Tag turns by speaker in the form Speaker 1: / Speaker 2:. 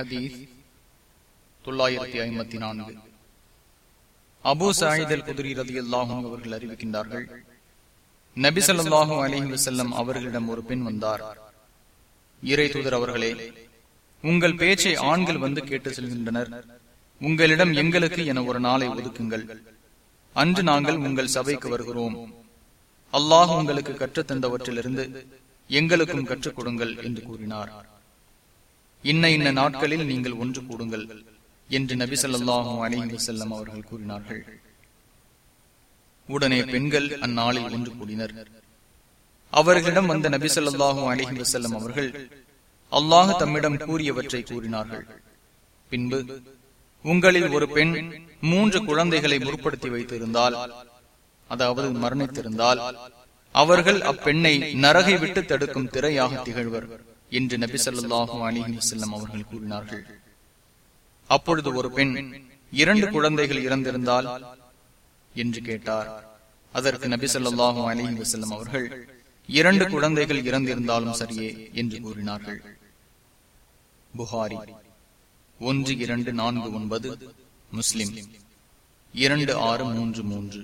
Speaker 1: ஹதீஸ் தொள்ளாயிரத்தி ஐம்பத்தி நான்கு. அபு சாயிதல் குதிரி ரதி அல்லாஹும் அவர்கள் அறிவிக்கின்றார்கள் நபிசல்லாஹு அலஹி வசல்லம் அவர்களிடம் ஒரு பெண் வந்தார். இறை தூதர் அவர்களே உங்கள் பேச்சை ஆண்கள் வந்து கேட்டு செல்கின்றனர். உங்களிடம் எங்களுக்கு என ஒரு நாளை ஒதுக்குங்கள். அன்று நாங்கள் உங்கள் சபைக்கு வருகிறோம். அல்லாஹ் உங்களுக்கு கற்றுத்தந்தவற்றிலிருந்து எங்களுக்கும் கற்றுக் கொடுங்கள் என்று கூறினார். இன்ன இன்ன நாட்களில் நீங்கள் ஒன்று கூடுங்கள் என்று நபி சொல்லாஹு அலி வசல்லம் அவர்கள் கூறினார்கள். உடனே பெண்கள் அந்நாளில் ஒன்று கூடினர். அவர்களிடம் வந்த நபி சொல்லாஹு அலிஹி வசல்லம் அவர்கள் அல்லாஹ் தம்மிடம் கூறியவற்றை கூறினார்கள். பின்பு உங்களில் ஒரு பெண் மூன்று குழந்தைகளை முற்படுத்தி வைத்திருந்தால் அதாவது மரணித்திருந்தால் அவர்கள் அப்பெண்ணை நரகை விட்டு தடுக்கும் திரையாக திகழ்வர். என்று நபி சொல்லாஹு அலிஹி வசல்லம் அவர்கள் கூறினார்கள். அப்பொழுது ஒரு பெண் இரண்டு குழந்தைகள் இறந்திருந்தால் என்று கேட்டார். அதற்கு நபி சொல்லாஹும் அலிஹி வசல்லம் அவர்கள் இரண்டு குழந்தைகள் இறந்திருந்தாலும் சரியே என்று கூறினார்கள். புகாரி ஒன்று இரண்டு நான்கு ஒன்பது முஸ்லிம் இரண்டு ஆறு மூன்று மூன்று.